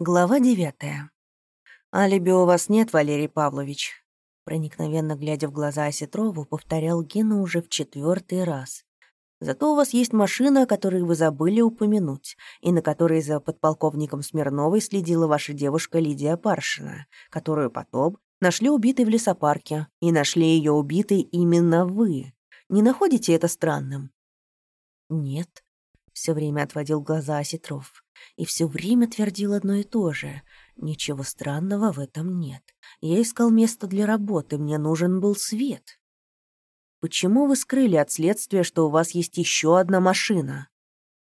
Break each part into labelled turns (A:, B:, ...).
A: Глава девятая. «Алиби у вас нет, Валерий Павлович», — проникновенно глядя в глаза Осетрову, повторял Гена уже в четвертый раз. «Зато у вас есть машина, о которой вы забыли упомянуть, и на которой за подполковником Смирновой следила ваша девушка Лидия Паршина, которую потом нашли убитой в лесопарке, и нашли ее убитой именно вы. Не находите это странным?» «Нет», — все время отводил глаза Осетров и все время твердил одно и то же. Ничего странного в этом нет. Я искал место для работы, мне нужен был свет. Почему вы скрыли от следствия, что у вас есть еще одна машина?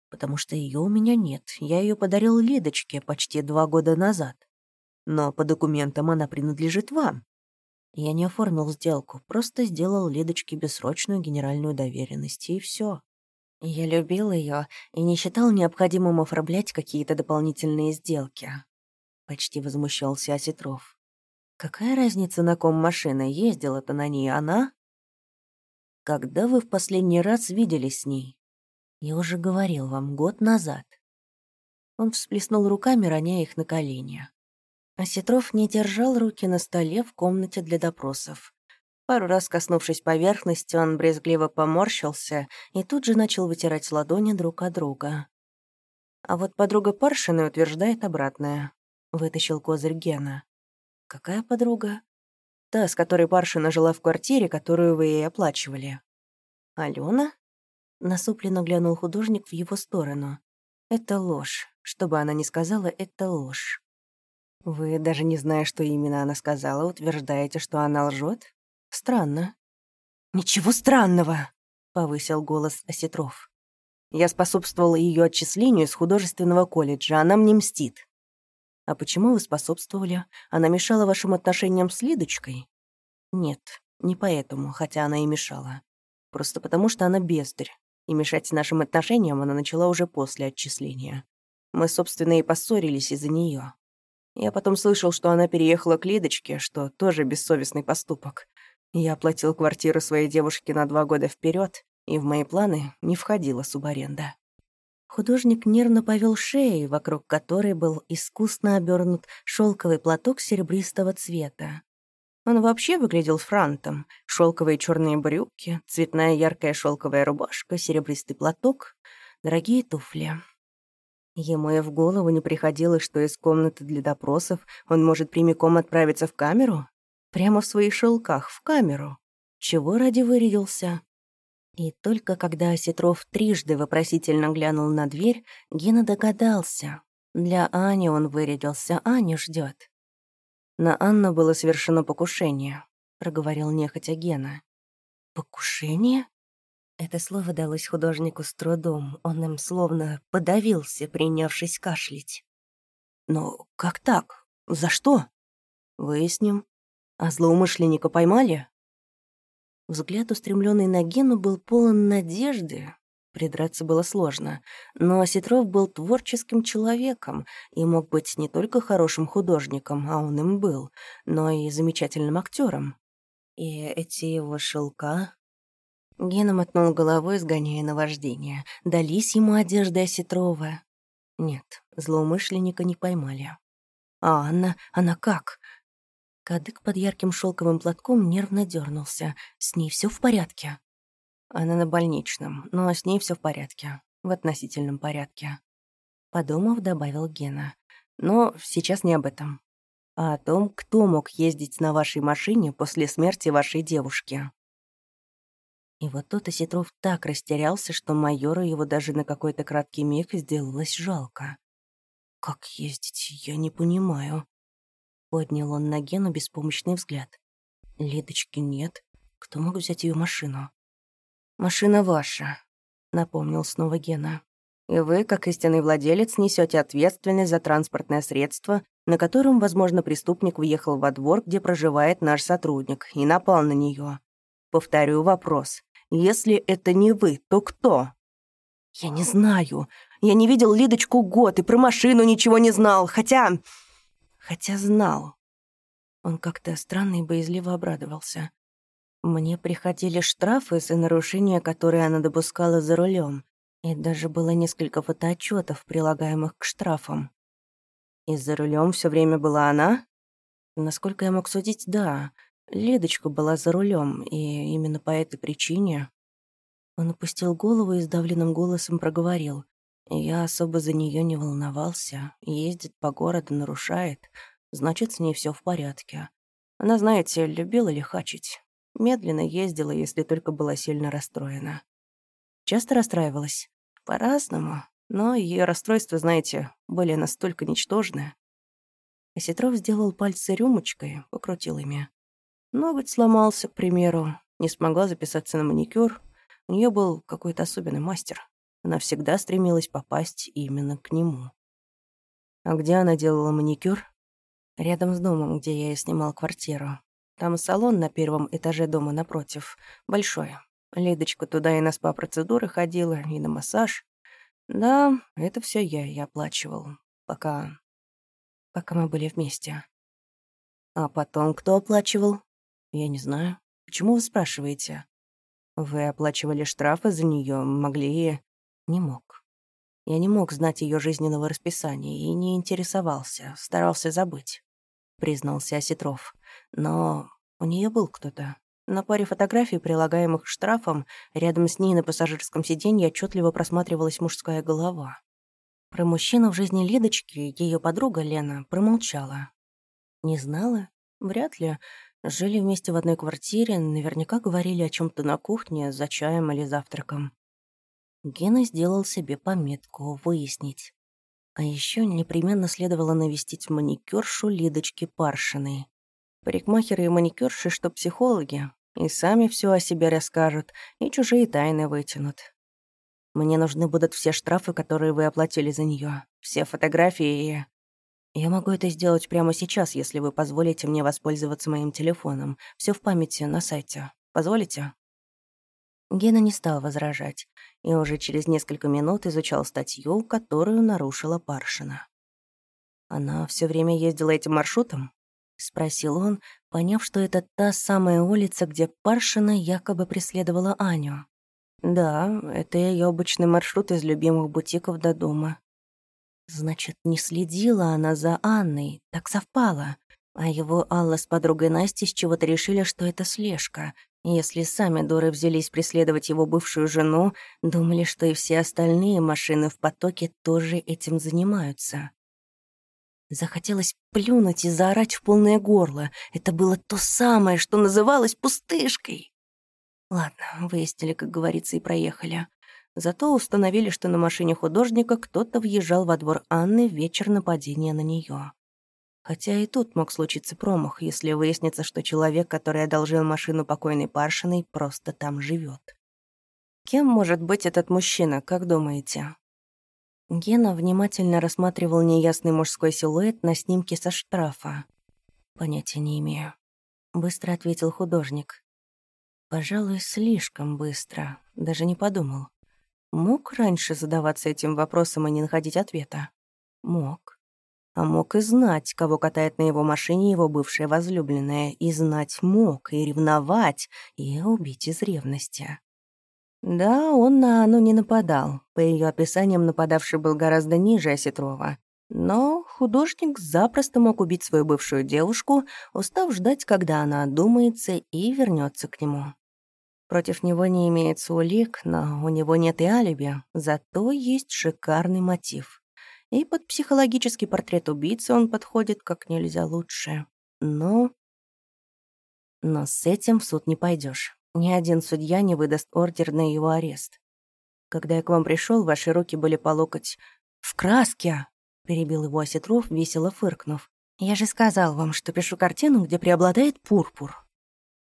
A: Потому что ее у меня нет. Я ее подарил Лидочке почти два года назад. Но по документам она принадлежит вам. Я не оформил сделку, просто сделал Лидочке бессрочную генеральную доверенность, и все. Я любил ее и не считал необходимым оформлять какие-то дополнительные сделки. Почти возмущался Осетров. Какая разница, на ком машина? Ездила-то на ней она? Когда вы в последний раз виделись с ней? Я уже говорил вам, год назад. Он всплеснул руками, роняя их на колени. Осетров не держал руки на столе в комнате для допросов. Пару раз коснувшись поверхности, он брезгливо поморщился и тут же начал вытирать ладони друг от друга. А вот подруга Паршина утверждает обратное. Вытащил козырь Гена. «Какая подруга?» «Та, с которой Паршина жила в квартире, которую вы ей оплачивали». «Алена?» Насупленно глянул художник в его сторону. «Это ложь. Что бы она ни сказала, это ложь». «Вы, даже не зная, что именно она сказала, утверждаете, что она лжет? Странно. Ничего странного, повысил голос Осетров. Я способствовал ее отчислению из художественного колледжа, она мне мстит. А почему вы способствовали? Она мешала вашим отношениям с Лидочкой? Нет, не поэтому, хотя она и мешала. Просто потому, что она бездарь. И мешать нашим отношениям она начала уже после отчисления. Мы, собственно, и поссорились из-за нее. Я потом слышал, что она переехала к Лидочке, что тоже бессовестный поступок. Я оплатил квартиру своей девушке на два года вперед, и в мои планы не входила субаренда. Художник нервно повел шеей, вокруг которой был искусно обернут шелковый платок серебристого цвета. Он вообще выглядел франтом. Шелковые черные брюки, цветная яркая шелковая рубашка, серебристый платок, дорогие туфли. Ему и в голову не приходило, что из комнаты для допросов он может прямиком отправиться в камеру Прямо в своих шелках, в камеру. Чего ради вырядился? И только когда Осетров трижды вопросительно глянул на дверь, Гена догадался. Для Ани он вырядился, Аню ждет. На Анну было совершено покушение, проговорил нехотя Гена. Покушение? Это слово далось художнику с трудом, он им словно подавился, принявшись кашлять. «Но как так? За что?» «Выясним», а злоумышленника поймали? Взгляд, устремленный на Гену, был полон надежды. Придраться было сложно, но Осетров был творческим человеком и мог быть не только хорошим художником, а он им был, но и замечательным актером. И эти его шелка... Гена мотнул головой, сгоняя наваждение. Дались ему одежды Осетрова. Нет, злоумышленника не поймали. А Анна, она как? Кадык под ярким шелковым платком нервно дернулся. С ней все в порядке. Она на больничном, но с ней все в порядке. В относительном порядке. Подумав, добавил Гена. Но сейчас не об этом. А о том, кто мог ездить на вашей машине после смерти вашей девушки. И вот тот Осетров так растерялся, что майору его даже на какой-то краткий миг сделалось жалко. «Как ездить, я не понимаю», Поднял он на Гену беспомощный взгляд. Лидочки нет. Кто мог взять ее машину? «Машина ваша», — напомнил снова Гена. «И вы, как истинный владелец, несете ответственность за транспортное средство, на котором, возможно, преступник въехал во двор, где проживает наш сотрудник, и напал на нее. Повторю вопрос. Если это не вы, то кто?» «Я не знаю. Я не видел Лидочку год и про машину ничего не знал, хотя...» Хотя знал. Он как-то странно и боязливо обрадовался. Мне приходили штрафы за нарушения, которые она допускала за рулем, и даже было несколько фотоотчетов, прилагаемых к штрафам. И за рулем все время была она? Насколько я мог судить, да. Лидочка была за рулем, и именно по этой причине... Он опустил голову и сдавленным голосом проговорил. Я особо за нее не волновался. Ездит по городу, нарушает. Значит, с ней все в порядке. Она, знаете, любила лихачить. Медленно ездила, если только была сильно расстроена. Часто расстраивалась? По-разному. Но ее расстройства, знаете, были настолько ничтожны. Осетров сделал пальцы рюмочкой, покрутил ими. Ноготь сломался, к примеру. Не смогла записаться на маникюр. У нее был какой-то особенный мастер. Она всегда стремилась попасть именно к нему. А где она делала маникюр? Рядом с домом, где я и снимал квартиру. Там салон на первом этаже дома напротив. Большой. Лидочка туда и на спа-процедуры ходила, и на массаж. Да, это все я и оплачивал. Пока... Пока мы были вместе. А потом кто оплачивал? Я не знаю. Почему вы спрашиваете? Вы оплачивали штрафы за нее, могли... Не мог. Я не мог знать ее жизненного расписания и не интересовался, старался забыть, признался Осетров. Но у нее был кто-то. На паре фотографий, прилагаемых штрафом, рядом с ней на пассажирском сиденье отчетливо просматривалась мужская голова. Про мужчину в жизни Лидочки ее подруга Лена промолчала. Не знала? Вряд ли. Жили вместе в одной квартире, наверняка говорили о чем то на кухне, за чаем или завтраком. Гена сделал себе пометку «выяснить». А еще непременно следовало навестить маникюршу Лидочки Паршиной. Парикмахеры и маникюрши, что психологи, и сами все о себе расскажут, и чужие тайны вытянут. Мне нужны будут все штрафы, которые вы оплатили за нее, все фотографии и... Я могу это сделать прямо сейчас, если вы позволите мне воспользоваться моим телефоном. Все в памяти на сайте. Позволите? Гена не стал возражать и уже через несколько минут изучал статью, которую нарушила Паршина. Она все время ездила этим маршрутом? Спросил он, поняв, что это та самая улица, где Паршина якобы преследовала Аню. Да, это ее обычный маршрут из любимых бутиков до дома. Значит, не следила она за Анной, так совпало. А его Алла с подругой Настей с чего-то решили, что это слежка, если сами дуры взялись преследовать его бывшую жену, думали, что и все остальные машины в потоке тоже этим занимаются. Захотелось плюнуть и заорать в полное горло. Это было то самое, что называлось пустышкой. Ладно, выяснили, как говорится, и проехали. Зато установили, что на машине художника кто-то въезжал во двор Анны в вечер нападения на нее. Хотя и тут мог случиться промах, если выяснится, что человек, который одолжил машину покойной Паршиной, просто там живет. Кем может быть этот мужчина, как думаете? Гена внимательно рассматривал неясный мужской силуэт на снимке со штрафа. «Понятия не имею», — быстро ответил художник. «Пожалуй, слишком быстро. Даже не подумал. Мог раньше задаваться этим вопросом и не находить ответа? Мог а мог и знать, кого катает на его машине его бывшая возлюбленная, и знать мог, и ревновать, и убить из ревности. Да, он на Анну не нападал. По ее описаниям, нападавший был гораздо ниже Осетрова. Но художник запросто мог убить свою бывшую девушку, устав ждать, когда она одумается и вернется к нему. Против него не имеется улик, но у него нет и алиби, зато есть шикарный мотив. И под психологический портрет убийцы он подходит как нельзя лучше. Но... Но с этим в суд не пойдешь. Ни один судья не выдаст ордер на его арест. Когда я к вам пришел, ваши руки были по локоть в краске, перебил его Осетров, весело фыркнув. Я же сказал вам, что пишу картину, где преобладает пурпур.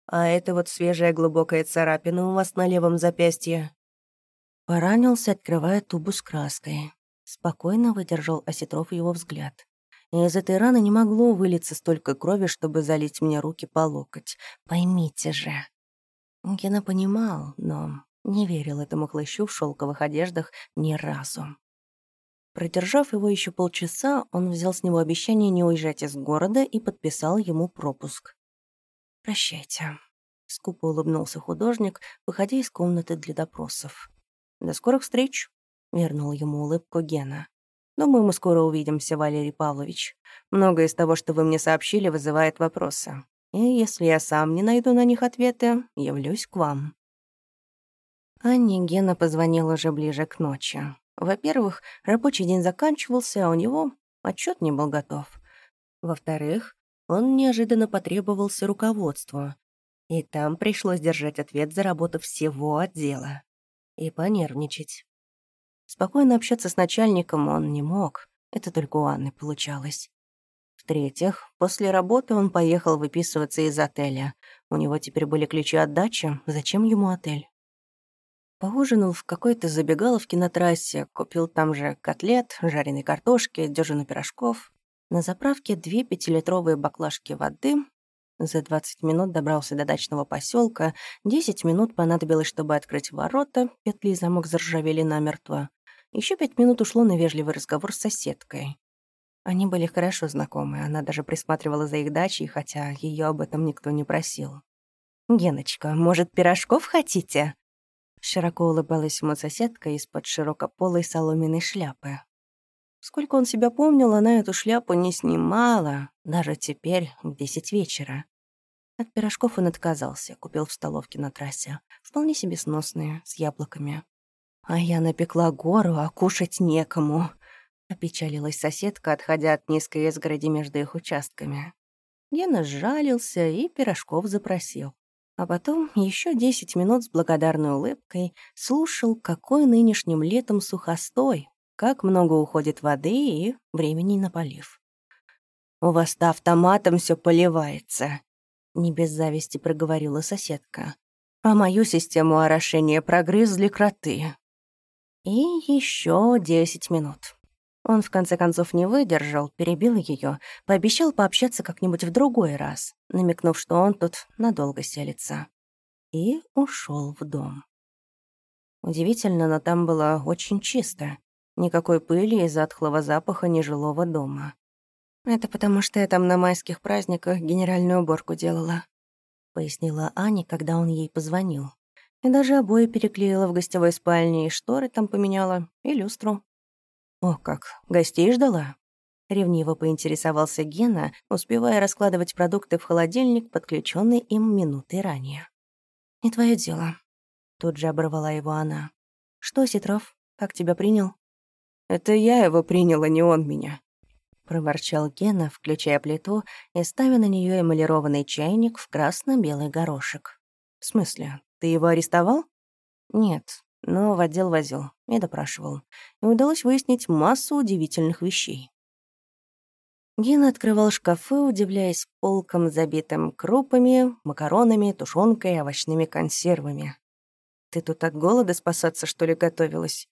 A: А это вот свежая глубокая царапина у вас на левом запястье. Поранился, открывая тубу с краской. Спокойно выдержал Осетров его взгляд. из этой раны не могло вылиться столько крови, чтобы залить мне руки по локоть. Поймите же. Гена понимал, но не верил этому хлыщу в шелковых одеждах ни разу. Продержав его еще полчаса, он взял с него обещание не уезжать из города и подписал ему пропуск. «Прощайте», — скупо улыбнулся художник, выходя из комнаты для допросов. «До скорых встреч», — вернул ему улыбку Гена. Думаю, мы скоро увидимся, Валерий Павлович. Многое из того, что вы мне сообщили, вызывает вопросы. И если я сам не найду на них ответы, явлюсь к вам». Анне Гена позвонил уже ближе к ночи. Во-первых, рабочий день заканчивался, а у него отчет не был готов. Во-вторых, он неожиданно потребовался руководству, и там пришлось держать ответ за работу всего отдела. И понервничать. Спокойно общаться с начальником он не мог, это только у Анны получалось. В-третьих, после работы он поехал выписываться из отеля. У него теперь были ключи от дачи, зачем ему отель? Поужинал в какой-то забегаловке на трассе, купил там же котлет, жареной картошки, дюжину пирожков. На заправке две пятилитровые баклажки воды. За 20 минут добрался до дачного поселка. 10 минут понадобилось, чтобы открыть ворота, петли и замок заржавели намертво. Еще пять минут ушло на вежливый разговор с соседкой. Они были хорошо знакомы, она даже присматривала за их дачей, хотя ее об этом никто не просил. «Геночка, может, пирожков хотите?» Широко улыбалась ему соседка из-под широкополой соломенной шляпы. Сколько он себя помнил, она эту шляпу не снимала, даже теперь, в десять вечера. От пирожков он отказался, купил в столовке на трассе. Вполне себе сносные, с яблоками. А я напекла гору, а кушать некому. Опечалилась соседка, отходя от низкой изгороди между их участками. Гена сжалился и пирожков запросил. А потом еще десять минут с благодарной улыбкой слушал, какой нынешним летом сухостой, как много уходит воды и времени на полив. «У вас-то автоматом все поливается», — не без зависти проговорила соседка. «А мою систему орошения прогрызли кроты». И еще десять минут. Он, в конце концов, не выдержал, перебил ее, пообещал пообщаться как-нибудь в другой раз, намекнув, что он тут надолго селится. И ушел в дом. Удивительно, но там было очень чисто. Никакой пыли и затхлого запаха нежилого дома. «Это потому, что я там на майских праздниках генеральную уборку делала», — пояснила Аня, когда он ей позвонил. И даже обои переклеила в гостевой спальне, и шторы там поменяла, и люстру. О, как, гостей ждала? Ревниво поинтересовался Гена, успевая раскладывать продукты в холодильник, подключенный им минуты ранее. «Не твое дело», — тут же оборвала его она. «Что, Ситров, как тебя принял?» «Это я его приняла, не он меня», — проворчал Гена, включая плиту и ставя на нее эмалированный чайник в красно-белый горошек. «В смысле? Ты его арестовал? Нет, но в отдел возил и допрашивал. И удалось выяснить массу удивительных вещей. Гена открывал шкафы, удивляясь полкам, забитым крупами, макаронами, тушенкой овощными консервами. «Ты тут от голода спасаться, что ли, готовилась?»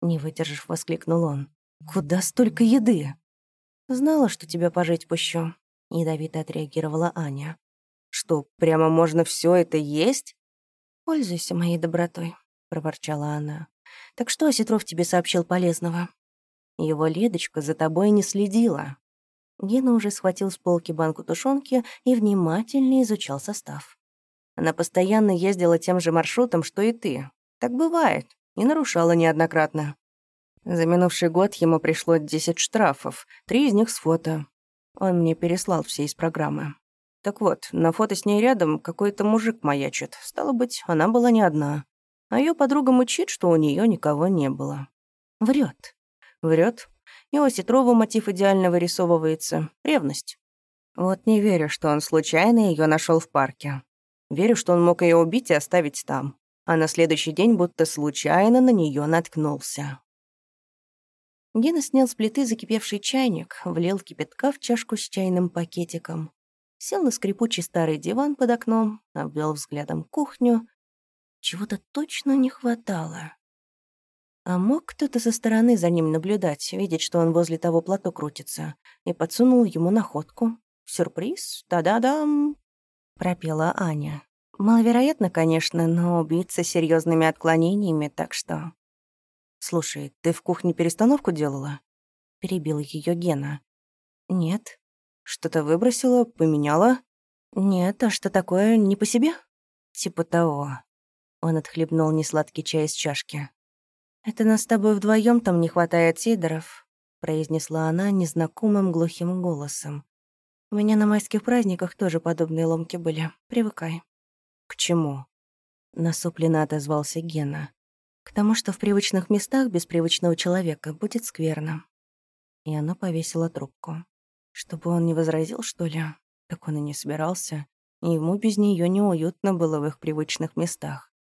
A: Не выдержав, воскликнул он. «Куда столько еды?» «Знала, что тебя пожить пущу», — ядовито отреагировала Аня. «Что, прямо можно все это есть?» «Пользуйся моей добротой», — проворчала она. «Так что Осетров тебе сообщил полезного?» Его Ледочка за тобой не следила. Гена уже схватил с полки банку тушенки и внимательно изучал состав. Она постоянно ездила тем же маршрутом, что и ты. Так бывает, и нарушала неоднократно. За минувший год ему пришло 10 штрафов, три из них с фото. Он мне переслал все из программы. Так вот, на фото с ней рядом какой-то мужик маячит. Стало быть, она была не одна. А ее подруга мучит, что у нее никого не было. Врет. Врет. И у Осетрова мотив идеально вырисовывается. Ревность. Вот не верю, что он случайно ее нашел в парке. Верю, что он мог ее убить и оставить там. А на следующий день будто случайно на нее наткнулся. Гена снял с плиты закипевший чайник, влил кипятка в чашку с чайным пакетиком, сел на скрипучий старый диван под окном, обвел взглядом кухню. Чего-то точно не хватало. А мог кто-то со стороны за ним наблюдать, видеть, что он возле того плато крутится, и подсунул ему находку. «Сюрприз? Та-да-дам!» — пропела Аня. Маловероятно, конечно, но убийца с серьезными отклонениями, так что... «Слушай, ты в кухне перестановку делала?» — перебил ее Гена. «Нет», что-то выбросила, поменяла? Нет, а что такое, не по себе? Типа того. Он отхлебнул несладкий чай из чашки. Это нас с тобой вдвоем там не хватает сидоров. — произнесла она незнакомым глухим голосом. «У меня на майских праздниках тоже подобные ломки были. Привыкай». «К чему?» — насупленно отозвался Гена. «К тому, что в привычных местах без привычного человека будет скверно». И она повесила трубку. Чтобы он не возразил, что ли? Так он и не собирался. И ему без нее неуютно было в их привычных местах.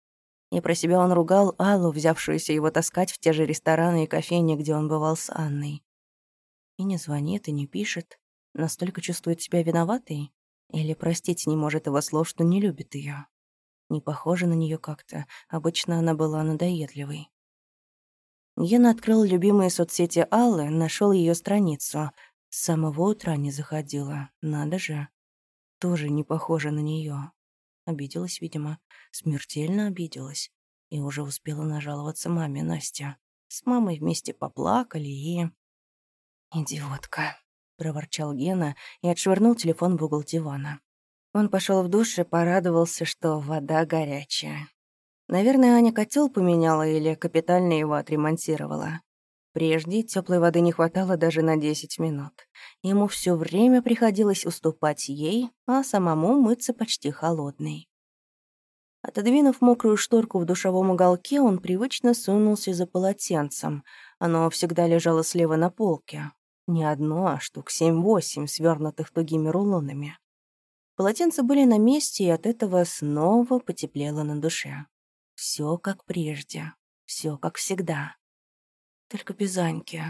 A: И про себя он ругал Аллу, взявшуюся его таскать в те же рестораны и кофейни, где он бывал с Анной. И не звонит, и не пишет. Настолько чувствует себя виноватой? Или простить не может его слов, что не любит ее? Не похоже на нее как-то. Обычно она была надоедливой. Гена открыл любимые соцсети Аллы, нашел ее страницу. С самого утра не заходила. Надо же. Тоже не похоже на нее. Обиделась, видимо. Смертельно обиделась. И уже успела нажаловаться маме Настя. С мамой вместе поплакали и... «Идиотка», — проворчал Гена и отшвырнул телефон в угол дивана. Он пошел в душ и порадовался, что вода горячая. Наверное, Аня котел поменяла или капитально его отремонтировала. Прежде теплой воды не хватало даже на 10 минут. Ему все время приходилось уступать ей, а самому мыться почти холодной. Отодвинув мокрую шторку в душевом уголке, он привычно сунулся за полотенцем. Оно всегда лежало слева на полке. Не одно, а штук семь-восемь, свернутых тугими рулонами. Полотенца были на месте, и от этого снова потеплело на душе. Все как прежде, все как всегда. Только без Аньки.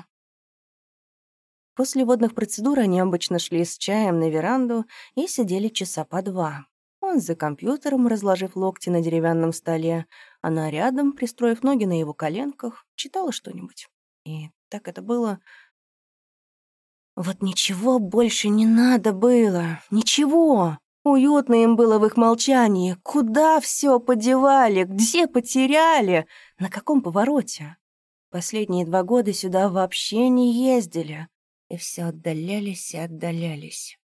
A: После водных процедур они обычно шли с чаем на веранду и сидели часа по два. Он за компьютером, разложив локти на деревянном столе, она рядом, пристроив ноги на его коленках, читала что-нибудь. И так это было вот ничего больше не надо было. Ничего. Уютно им было в их молчании. Куда все подевали? Где потеряли? На каком повороте? Последние два года сюда вообще не ездили. И все отдалялись и отдалялись.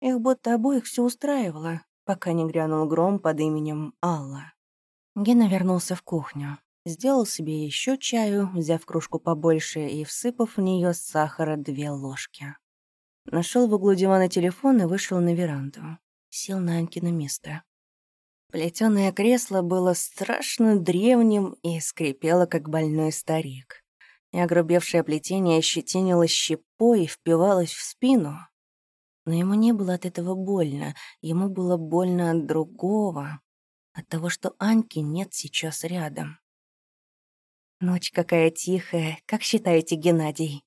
A: Их будто обоих все устраивало, пока не грянул гром под именем Алла. Гена вернулся в кухню. Сделал себе еще чаю, взяв кружку побольше и всыпав в нее сахара две ложки. Нашел в углу дивана телефон и вышел на веранду. Сел на Анькино место. Плетеное кресло было страшно древним и скрипело, как больной старик. И огрубевшее плетение ощетинилось щепой и впивалось в спину. Но ему не было от этого больно, ему было больно от другого, от того, что Аньки нет сейчас рядом. Ночь какая тихая, как считаете, Геннадий?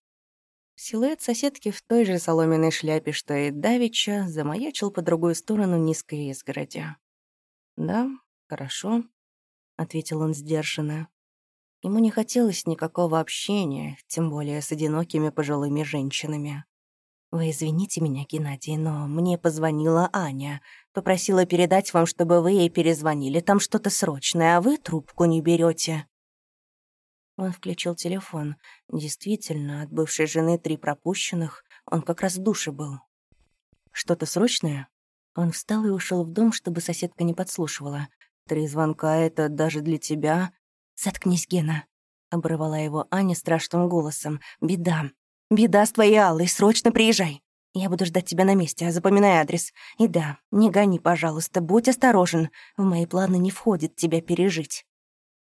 A: Силуэт соседки в той же соломенной шляпе, что и Давича, замаячил по другую сторону низкой изгороди. «Да, хорошо», — ответил он сдержанно. Ему не хотелось никакого общения, тем более с одинокими пожилыми женщинами. «Вы извините меня, Геннадий, но мне позвонила Аня. Попросила передать вам, чтобы вы ей перезвонили. Там что-то срочное, а вы трубку не берете. Он включил телефон. Действительно, от бывшей жены три пропущенных. Он как раз в душе был. «Что-то срочное?» Он встал и ушел в дом, чтобы соседка не подслушивала. «Три звонка — это даже для тебя...» «Заткнись, Гена!» — оборвала его Аня страшным голосом. «Беда! Беда с твоей Аллой! Срочно приезжай! Я буду ждать тебя на месте, а запоминай адрес. И да, не гони, пожалуйста, будь осторожен. В мои планы не входит тебя пережить».